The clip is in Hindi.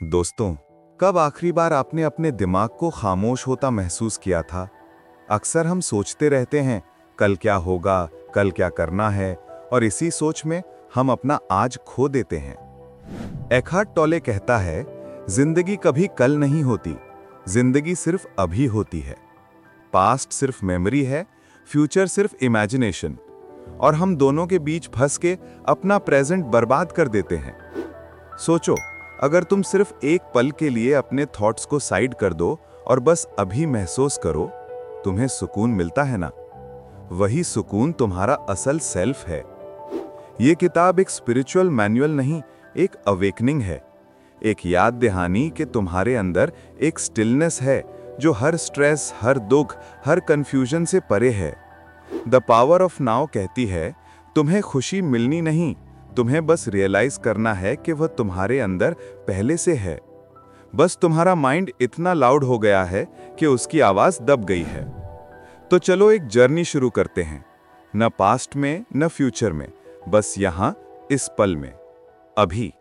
दोस्तों, कब आखिरी बार आपने अपने दिमाग को खामोश होता महसूस किया था? अक्सर हम सोचते रहते हैं, कल क्या होगा, कल क्या करना है, और इसी सोच में हम अपना आज खो देते हैं। एखार्ट टोले कहता है, ज़िंदगी कभी कल नहीं होती, ज़िंदगी सिर्फ़ अभी होती है। पास्ट सिर्फ़ मेमोरी है, फ्यूचर सिर्फ़ इमेजिनेशन, और हम दोनों के बीच फंस के अपना प्रेजेंट बर्बाद कर देते हैं। सोचो अगर तुम सिर्फ़ एक पल के लिए अपने थॉट्स को साइड कर दो और बस अभी महसूस करो, तुम्हें सुकून मिलता है ना? वही सुकून तुम्हारा असल सेल्फ है। ये किताब एक स्पिरिचुअल मैनुअल नहीं, एक अवेकनिंग है। एक याद दहानी कि तुम्हारे अंदर एक स्टिलनेस है, जो हर स्ट्रेस हर दुख, हर कंफ्यूजन से परे है। द पावर ऑफ़ नाउ कहती है, तुम्हें खुशी मिलनी नहीं तुम्हें बस रियलाइज़ करना है कि वह तुम्हारे अंदर पहले से है। बस तुम्हारा माइंड इतना लाउड हो गया है कि उसकी आवाज़ दब गई है। तो चलो एक जर्नी शुरू करते हैं। न पास्ट में, न फ्यूचर में। बस यहाँ, इस पल में। अभी।